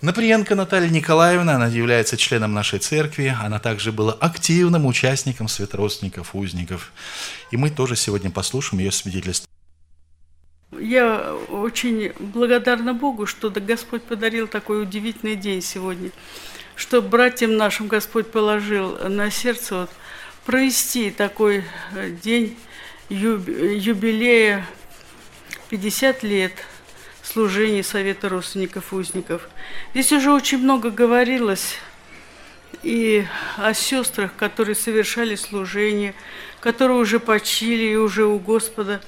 Наприенко Наталья Николаевна, она является членом нашей церкви, она также была активным участником светродственников, узников. И мы тоже сегодня послушаем ее свидетельство. Я очень благодарна Богу, что Господь подарил такой удивительный день сегодня, что братьям нашим Господь положил на сердце вот, провести такой э, день юбилея 50 лет – служении Совета родственников узников. Здесь уже очень много говорилось и о сестрах, которые совершали служение, которые уже почили и уже у Господа.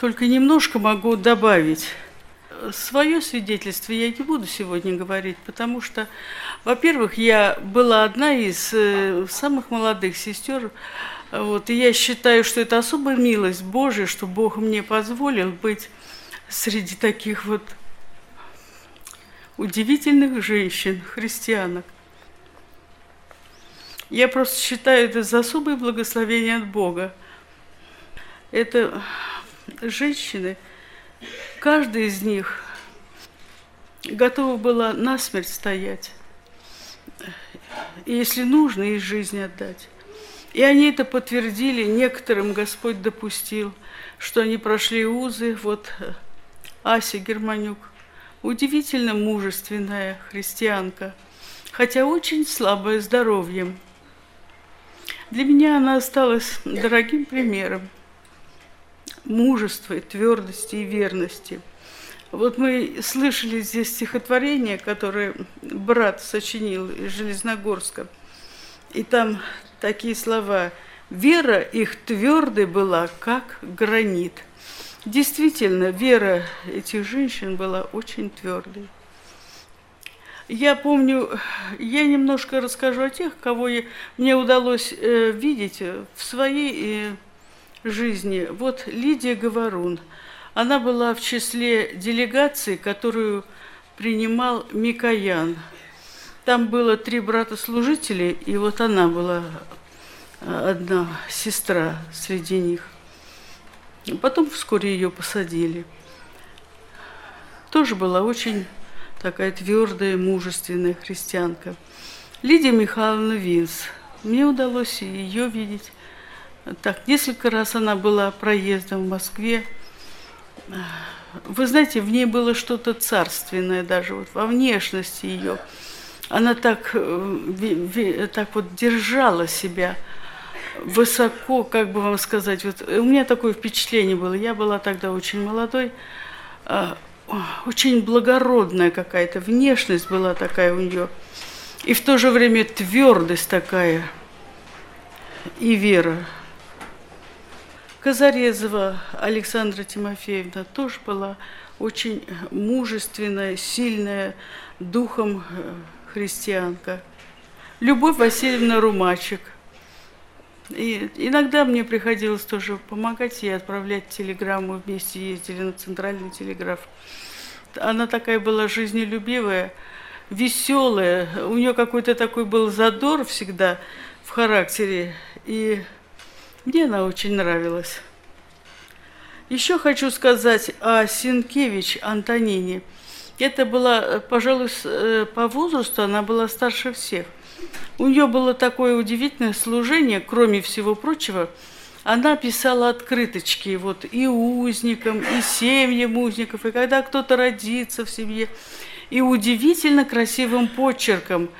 Только немножко могу добавить. Свое свидетельство я не буду сегодня говорить, потому что, во-первых, я была одна из э, самых молодых сестер, вот, и я считаю, что это особая милость Божия, что Бог мне позволил быть среди таких вот удивительных женщин, христианок. Я просто считаю это за особое благословение от Бога. Это женщины, каждая из них готова была насмерть стоять. И если нужно, и жизнь отдать. И они это подтвердили, некоторым Господь допустил, что они прошли узы, вот Ася Германюк. Удивительно мужественная христианка, хотя очень слабая здоровьем. Для меня она осталась дорогим примером мужества, твердости и верности. Вот мы слышали здесь стихотворение, которое брат сочинил из Железногорска. И там такие слова «Вера их твердой была, как гранит». Действительно, вера этих женщин была очень твердой. Я помню, я немножко расскажу о тех, кого я, мне удалось э, видеть в своей э, жизни. Вот Лидия Говорун. Она была в числе делегации, которую принимал Микоян. Там было три брата-служителей, и вот она была э, одна сестра среди них. Потом вскоре ее посадили. Тоже была очень такая твердая, мужественная христианка. Лидия Михайловна Винс. Мне удалось ее видеть. Так, несколько раз она была проездом в Москве. Вы знаете, в ней было что-то царственное даже вот во внешности ее. Она так, э, так вот держала себя – высоко, как бы вам сказать, вот у меня такое впечатление было, я была тогда очень молодой, а, очень благородная какая-то внешность была такая у нее, и в то же время твердость такая, и вера. Казарезова Александра Тимофеевна тоже была очень мужественная, сильная духом э, христианка. Любовь Васильевна Румачек – и иногда мне приходилось тоже помогать ей отправлять телеграмму. Вместе ездили на центральный телеграф. Она такая была жизнелюбивая, веселая. У нее какой-то такой был задор всегда в характере. И мне она очень нравилась. Еще хочу сказать о Синкевич Антонине. Это была, пожалуй, э, по возрасту она была старше всех. У нее было такое удивительное служение, кроме всего прочего, она писала открыточки вот и узникам, и семьям узников, и когда кто-то родится в семье, и удивительно красивым почерком.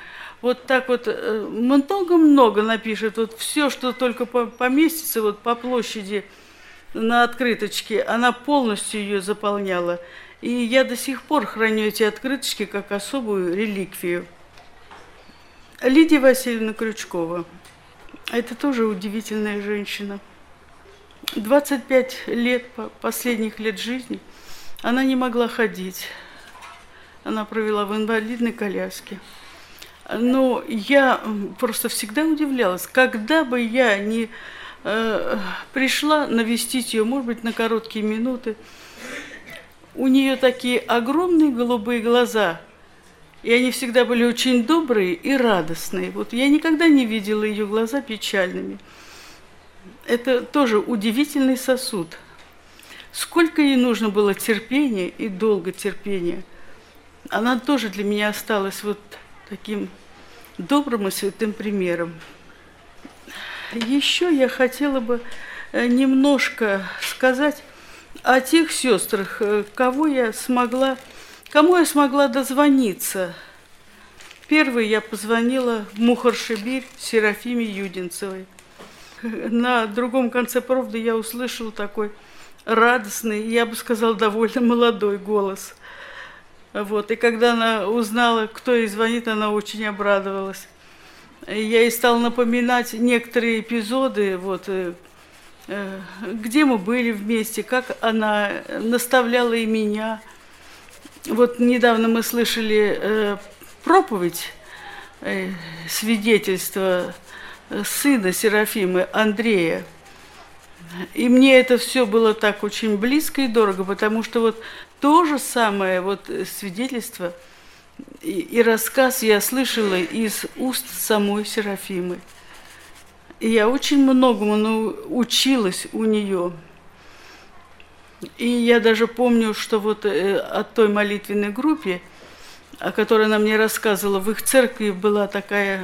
Вот так вот э, много-много напишет, вот все, что только поместится вот по площади на открыточке, она полностью ее заполняла. И я до сих пор храню эти открыточки как особую реликвию. Лидия Васильевна Крючкова. Это тоже удивительная женщина. 25 лет, последних лет жизни, она не могла ходить. Она провела в инвалидной коляске. Но я просто всегда удивлялась, когда бы я не э, пришла навестить ее, может быть, на короткие минуты, у нее такие огромные голубые глаза – и они всегда были очень добрые и радостные. Вот я никогда не видела ее глаза печальными. Это тоже удивительный сосуд. Сколько ей нужно было терпения и долго терпения. она тоже для меня осталась вот таким добрым и святым примером. Еще я хотела бы э, немножко сказать о тех сестрах, э, кого я смогла, кому я смогла дозвониться. Первой я позвонила в Мухаршибирь Серафиме Юдинцевой. На другом конце провода я услышала такой радостный, я бы сказала, довольно молодой голос. Вот. И когда она узнала, кто ей звонит, она очень обрадовалась. Я ей стала напоминать некоторые эпизоды, вот, э, э, где мы были вместе, как она наставляла и меня. Вот недавно мы слышали э, проповедь, свидетельство сына Серафимы Андрея. И мне это все было так очень близко и дорого, потому что вот то же самое вот свидетельство – и, и рассказ я слышала из уст самой Серафимы. И я очень многому научилась у нее. И я даже помню, что вот э, от той молитвенной группе, о которой она мне рассказывала, в их церкви была такая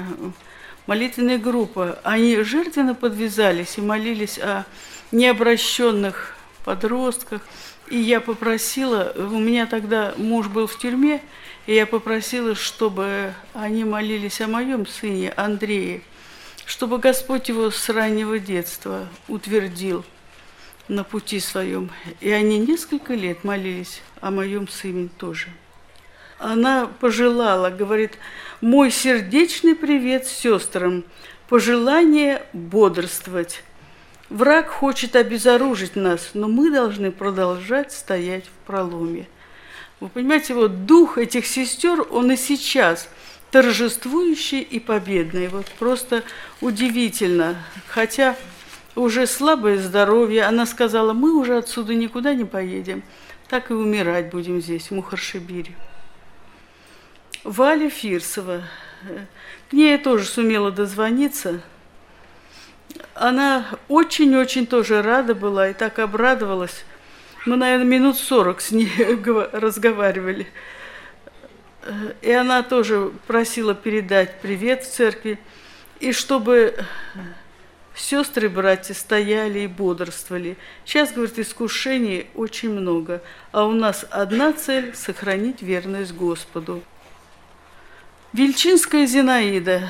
молитвенная группа. Они жертвенно подвязались и молились о необращенных подростках. И я попросила, у меня тогда муж был в тюрьме, и я попросила, чтобы они молились о моем сыне Андрее, чтобы Господь его с раннего детства утвердил на пути своем. И они несколько лет молились о моем сыне тоже. Она пожелала, говорит, мой сердечный привет сестрам, пожелание бодрствовать. Враг хочет обезоружить нас, но мы должны продолжать стоять в проломе. Вы понимаете, вот дух этих сестер, он и сейчас торжествующий и победный. Вот просто удивительно. Хотя уже слабое здоровье, она сказала, мы уже отсюда никуда не поедем, так и умирать будем здесь, в Мухаршибире. Валя Фирсова, к ней я тоже сумела дозвониться. Она очень-очень тоже рада была и так обрадовалась, мы, наверное, минут сорок с ней разговаривали. И она тоже просила передать привет в церкви, и чтобы сестры братья стояли и бодрствовали. Сейчас, говорит, искушений очень много, а у нас одна цель – сохранить верность Господу. Вельчинская Зинаида.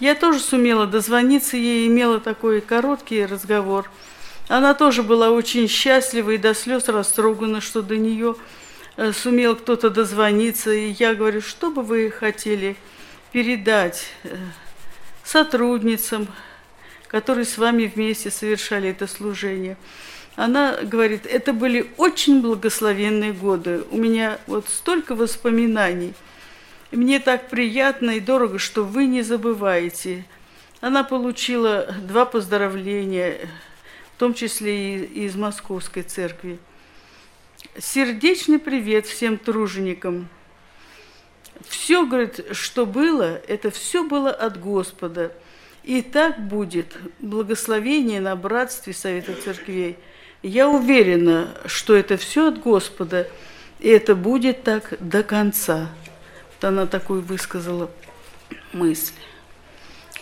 Я тоже сумела дозвониться ей, имела такой короткий разговор – она тоже была очень счастлива и до слез растрогана, что до нее э, сумел кто-то дозвониться. И я говорю, что бы вы хотели передать э, сотрудницам, которые с вами вместе совершали это служение. Она говорит, это были очень благословенные годы. У меня вот столько воспоминаний. Мне так приятно и дорого, что вы не забываете. Она получила два поздравления в том числе и из Московской церкви. Сердечный привет всем труженикам. Все, говорит, что было, это все было от Господа. И так будет благословение на братстве Совета Церквей. Я уверена, что это все от Господа, и это будет так до конца. Вот она такую высказала мысль.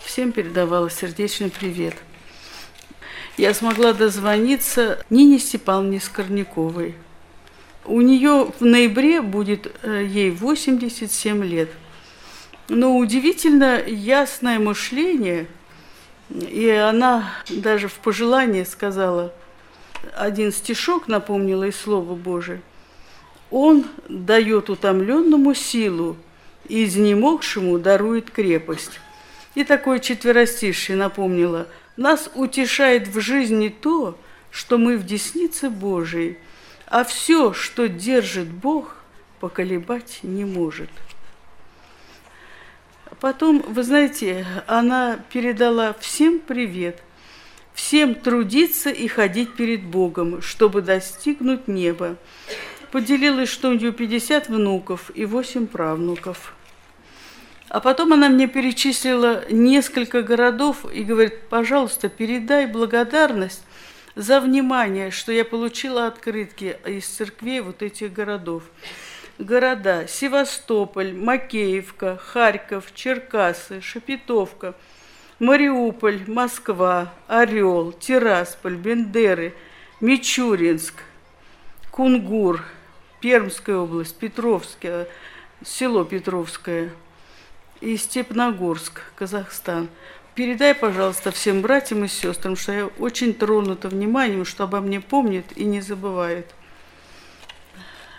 Всем передавала сердечный привет – я смогла дозвониться Нине Степановне Скорняковой. У нее в ноябре будет э, ей 87 лет. Но удивительно ясное мышление, и она даже в пожелании сказала, один стишок напомнила из Слова Божия. Он дает утомленному силу, и изнемогшему дарует крепость. И такое четверостишье напомнила – нас утешает в жизни то, что мы в деснице Божией, а все, что держит Бог, поколебать не может. Потом, вы знаете, она передала всем привет, всем трудиться и ходить перед Богом, чтобы достигнуть неба. Поделилась, что у нее 50 внуков и 8 правнуков – а потом она мне перечислила несколько городов и говорит, пожалуйста, передай благодарность за внимание, что я получила открытки из церквей вот этих городов. Города Севастополь, Макеевка, Харьков, Черкасы, Шепетовка, Мариуполь, Москва, Орел, Тирасполь, Бендеры, Мичуринск, Кунгур, Пермская область, Петровская, село Петровское и Степногорск, Казахстан. Передай, пожалуйста, всем братьям и сестрам, что я очень тронута вниманием, что обо мне помнят и не забывают.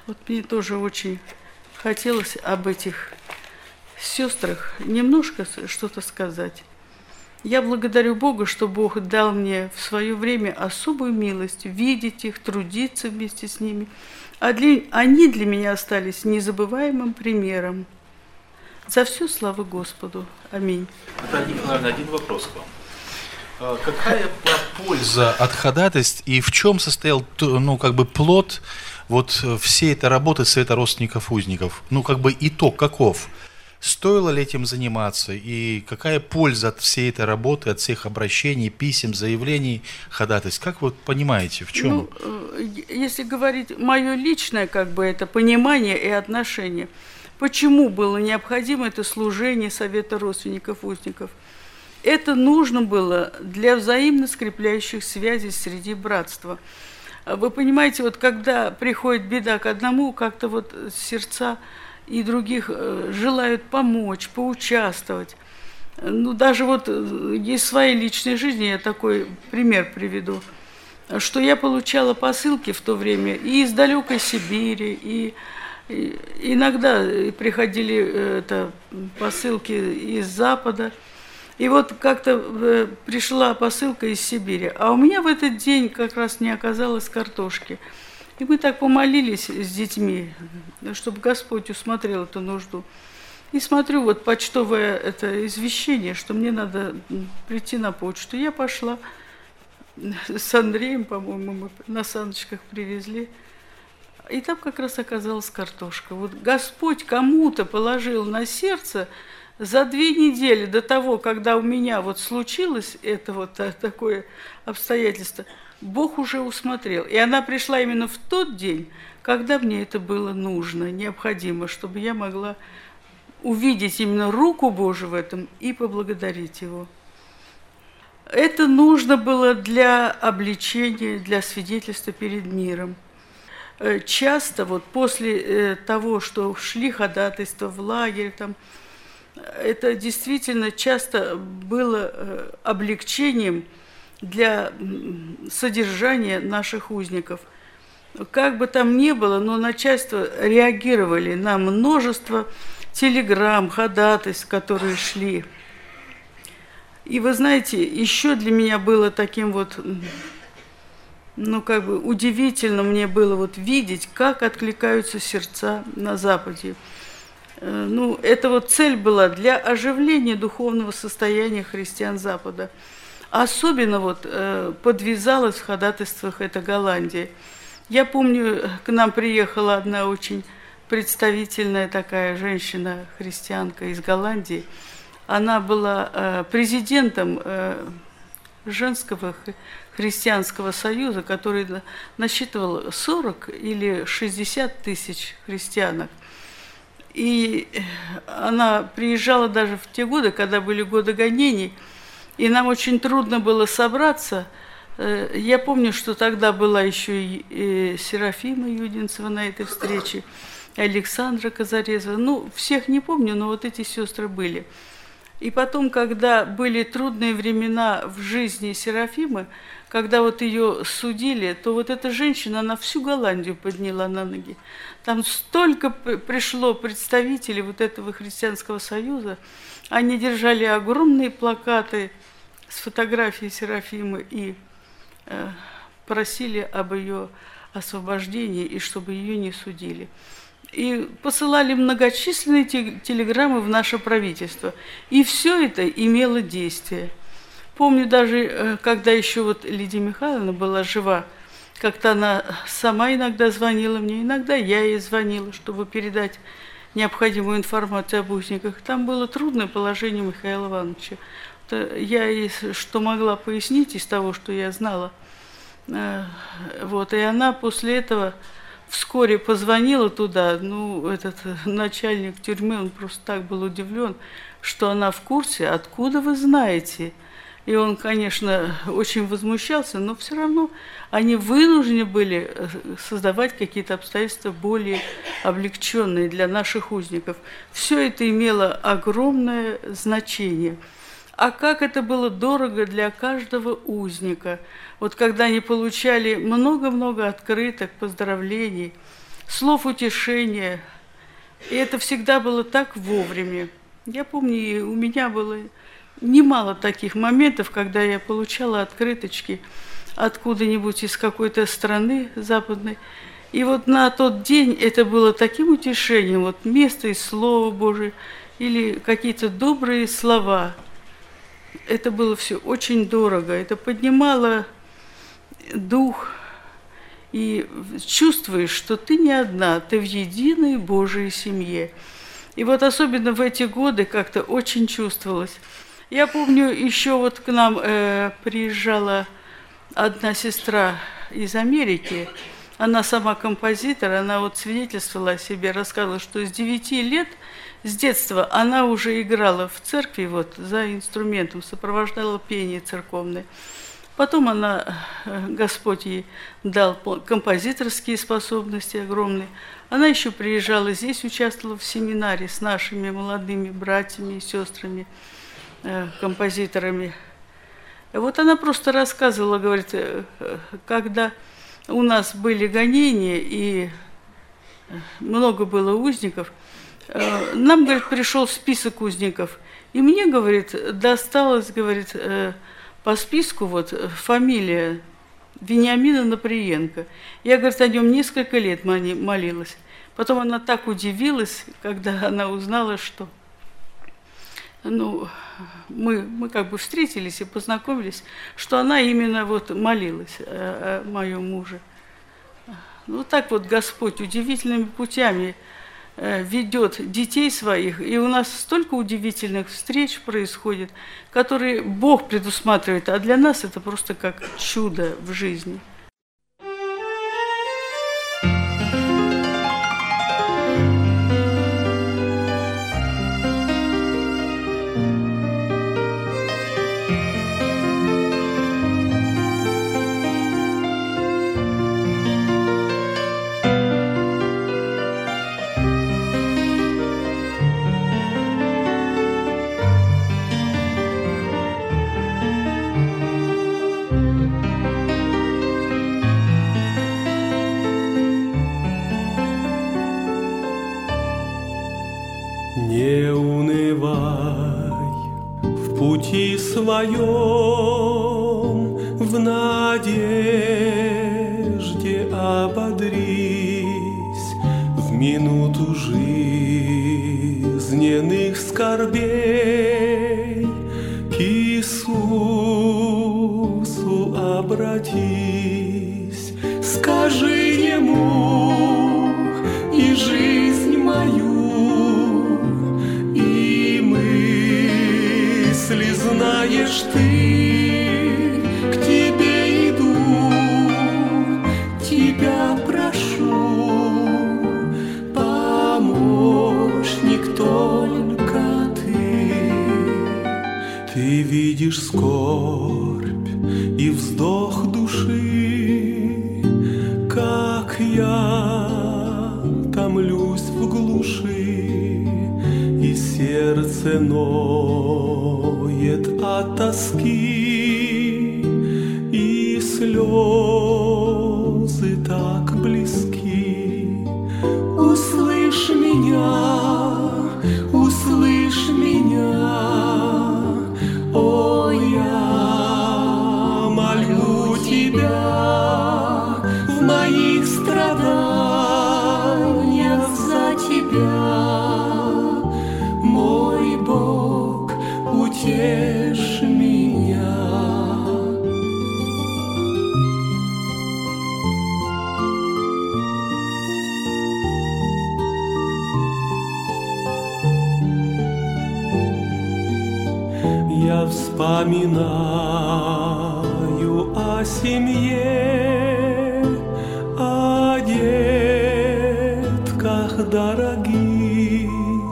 Вот мне тоже очень хотелось об этих сестрах немножко что-то сказать. Я благодарю Бога, что Бог дал мне в свое время особую милость видеть их, трудиться вместе с ними. А для, они для меня остались незабываемым примером. За все слава Господу. Аминь. Наталья Николаевна, один вопрос к вам. А какая польза от ходатайств и в чем состоял ну, как бы плод вот всей этой работы Совета родственников узников? Ну, как бы итог каков? Стоило ли этим заниматься и какая польза от всей этой работы, от всех обращений, писем, заявлений, ходатайств? Как вы понимаете, в чем? Ну, э, если говорить мое личное, как бы это понимание и отношение, почему было необходимо это служение Совета родственников узников? Это нужно было для взаимно скрепляющих связей среди братства. Вы понимаете, вот когда приходит беда к одному, как-то вот сердца и других э, желают помочь, поучаствовать. Ну, даже вот э, из своей личной жизни я такой пример приведу, что я получала посылки в то время и из далекой Сибири, и, и иногда приходили э, это, посылки из Запада. И вот как-то пришла посылка из Сибири, а у меня в этот день как раз не оказалось картошки – и мы так помолились с детьми, чтобы Господь усмотрел эту нужду. И смотрю, вот почтовое это извещение, что мне надо прийти на почту. Я пошла с Андреем, по-моему, мы на саночках привезли. И там как раз оказалась картошка. Вот Господь кому-то положил на сердце за две недели до того, когда у меня вот случилось это вот такое обстоятельство – Бог уже усмотрел. И она пришла именно в тот день, когда мне это было нужно, необходимо, чтобы я могла увидеть именно руку Божию в этом и поблагодарить Его. Это нужно было для обличения, для свидетельства перед миром. Э, часто вот после э, того, что шли ходатайства в лагерь, там, это действительно часто было э, облегчением – для содержания наших узников. Как бы там ни было, но начальство реагировали на множество телеграмм, ходатайств, которые шли. И вы знаете, еще для меня было таким вот, ну как бы удивительно мне было вот видеть, как откликаются сердца на Западе. Э, ну, это вот цель была для оживления духовного состояния христиан Запада – Особенно вот э, подвязалась в ходатайствах эта Голландия. Я помню, к нам приехала одна очень представительная такая женщина, христианка из Голландии. Она была э, президентом женского христианского союза, который насчитывал 40 или 60 тысяч христианок. И она приезжала даже в те годы, когда были годы гонений – и нам очень трудно было собраться. Э, я помню, что тогда была еще и Серафима Юдинцева на этой встрече, Александра Казарезова. Ну, всех не помню, но вот эти сестры были. И потом, когда были трудные времена в жизни Серафимы, когда вот ее судили, то вот эта женщина, она всю Голландию подняла на ноги. Там столько пришло представителей вот этого христианского союза. Они держали огромные плакаты с фотографией Серафимы и э, просили об ее освобождении и чтобы ее не судили. И посылали многочисленные телеграммы в наше правительство. И все это имело действие. Помню даже, э, когда еще вот Лидия Михайловна была жива, как-то она сама иногда звонила мне, иногда я ей звонила, чтобы передать необходимую информацию об узниках. Там было трудное положение Михаила Ивановича я ей что могла пояснить из того, что я знала. Э, вот, и она после этого вскоре позвонила туда, ну, этот начальник тюрьмы, он просто так был удивлен, что она в курсе, откуда вы знаете – и он, конечно, очень возмущался, но все равно они вынуждены были э, создавать какие-то обстоятельства более облегченные для наших узников. Все это имело огромное значение. А как это было дорого для каждого узника. Вот когда они получали много-много открыток, поздравлений, слов утешения, и это всегда было так вовремя. Я помню, у меня было немало таких моментов, когда я получала открыточки откуда-нибудь из какой-то страны западной. И вот на тот день это было таким утешением, вот место из Слова Божие или какие-то добрые слова. Это было все очень дорого, это поднимало дух, и чувствуешь, что ты не одна, ты в единой Божьей семье. И вот особенно в эти годы как-то очень чувствовалось – я помню, еще вот к нам э, приезжала одна сестра из Америки. Она сама композитор, она вот свидетельствовала о себе, рассказывала, что с 9 лет, с детства она уже играла в церкви вот за инструментом, сопровождала пение церковное. Потом она, э, Господь ей дал композиторские способности огромные. Она еще приезжала здесь, участвовала в семинаре с нашими молодыми братьями и сестрами. Э, композиторами. Вот она просто рассказывала, говорит, э, когда у нас были гонения и много было узников, э, нам, говорит, пришел список узников. И мне, говорит, досталось, говорит, по списку вот фамилия Вениамина Наприенко. Я, говорит, о нем несколько лет молилась. Потом она так удивилась, когда она узнала, что ну, мы, мы как бы встретились и познакомились, что она именно вот молилась о, о моем муже. Ну, так вот Господь удивительными путями э, ведет детей своих, и у нас столько удивительных встреч происходит, которые Бог предусматривает, а для нас это просто как чудо в жизни – своем в надежде ободрись. В минуту жизненных скорбей к Иисусу обратись, скажи Ему знаешь ты, к тебе иду, тебя прошу, помощник только ты. Ты видишь скорбь и вздох души, как я томлюсь в глуши, и сердце ноет от тоски, и слезы так близки. Услышь меня, вспоминаю о семье, о детях дорогих,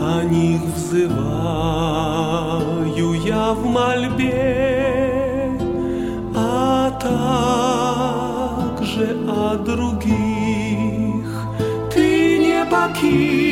о них взываю я в мольбе, а также о других. Ты не покинь